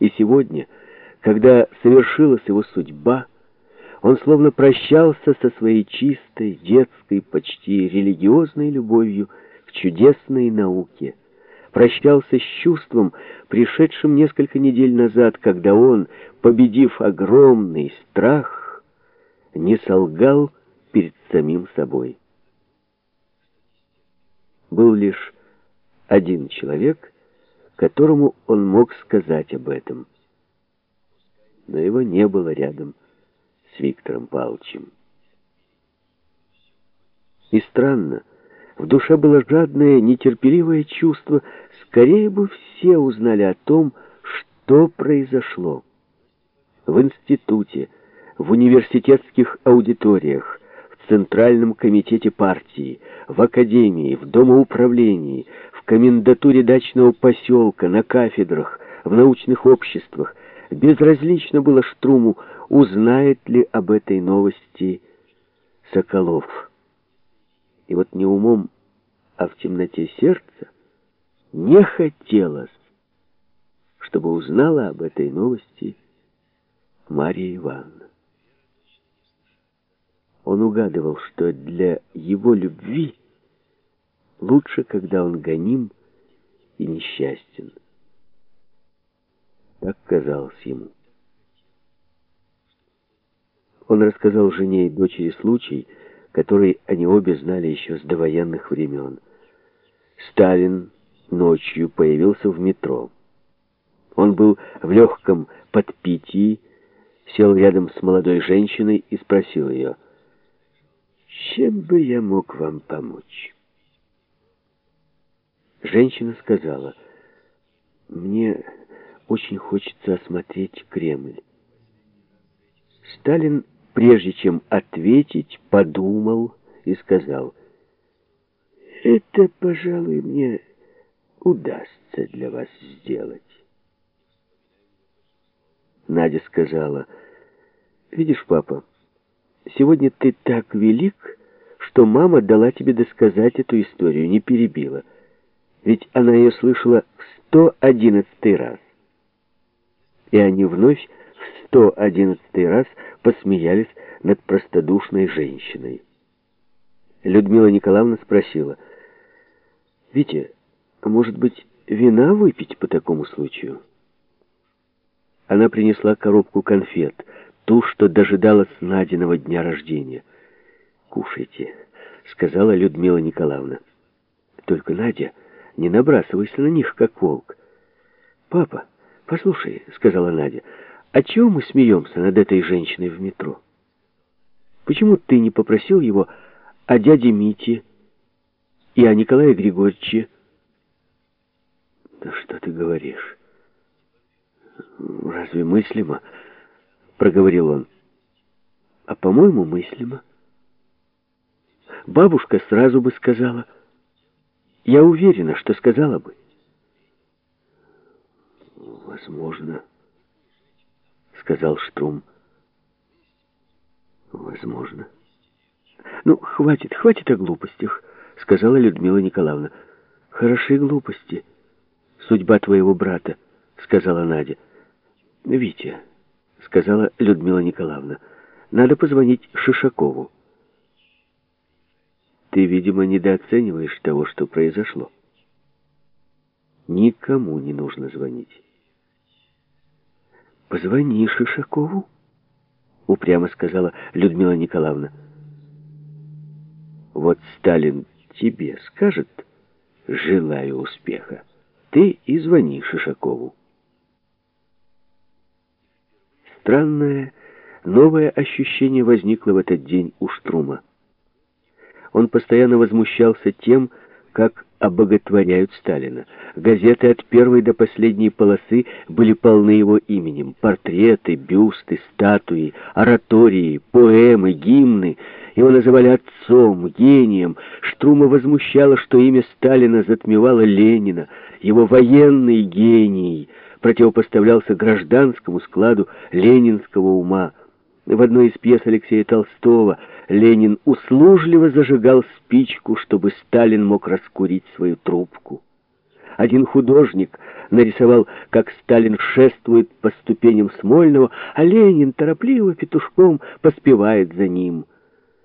И сегодня, когда совершилась его судьба, он словно прощался со своей чистой, детской, почти религиозной любовью к чудесной науке. Прощался с чувством, пришедшим несколько недель назад, когда он, победив огромный страх, не солгал перед самим собой. Был лишь один человек, которому он мог сказать об этом. Но его не было рядом с Виктором Павловичем. И странно, в душе было жадное, нетерпеливое чувство, скорее бы все узнали о том, что произошло. В институте, в университетских аудиториях, в Центральном комитете партии, в академии, в домоуправлении, в комендатуре дачного поселка, на кафедрах, в научных обществах. Безразлично было Штруму, узнает ли об этой новости Соколов. И вот не умом, а в темноте сердца не хотелось, чтобы узнала об этой новости Мария Ивановна. Он угадывал, что для его любви лучше, когда он гоним и несчастен. Так казалось ему. Он рассказал жене и дочери случай, который они обе знали еще с довоенных времен. Сталин ночью появился в метро. Он был в легком подпитии, сел рядом с молодой женщиной и спросил ее, «Чем бы я мог вам помочь?» Женщина сказала, «Мне очень хочется осмотреть Кремль». Сталин, прежде чем ответить, подумал и сказал, «Это, пожалуй, мне удастся для вас сделать». Надя сказала, «Видишь, папа, сегодня ты так велик, что мама дала тебе досказать эту историю, не перебила» ведь она ее слышала в 111 раз. И они вновь в 111 раз посмеялись над простодушной женщиной. Людмила Николаевна спросила, «Витя, а может быть, вина выпить по такому случаю?» Она принесла коробку конфет, ту, что дожидалась Надиного дня рождения. «Кушайте», — сказала Людмила Николаевна. «Только, Надя...» Не набрасывайся на них, как волк. «Папа, послушай», — сказала Надя, — «а чего мы смеемся над этой женщиной в метро? Почему ты не попросил его о дяде Мите и о Николае Григорьевиче?» «Да что ты говоришь? Разве мыслимо?» — проговорил он. «А, по-моему, мыслимо. Бабушка сразу бы сказала — я уверена, что сказала бы. Возможно, сказал Штрум. Возможно. Ну, хватит, хватит о глупостях, сказала Людмила Николаевна. Хороши глупости. Судьба твоего брата, сказала Надя. Витя, сказала Людмила Николаевна, надо позвонить Шишакову. Ты, видимо, недооцениваешь того, что произошло. Никому не нужно звонить. «Позвони Шишакову», — упрямо сказала Людмила Николаевна. «Вот Сталин тебе скажет, желаю успеха. Ты и звони Шишакову». Странное, новое ощущение возникло в этот день у Штрума. Он постоянно возмущался тем, как обоготворяют Сталина. Газеты от первой до последней полосы были полны его именем. Портреты, бюсты, статуи, оратории, поэмы, гимны. Его называли отцом, гением. Штрума возмущало, что имя Сталина затмевало Ленина. Его военный гений противопоставлялся гражданскому складу ленинского ума. В одной из пьес Алексея Толстого Ленин услужливо зажигал спичку, чтобы Сталин мог раскурить свою трубку. Один художник нарисовал, как Сталин шествует по ступеням Смольного, а Ленин торопливо петушком поспевает за ним —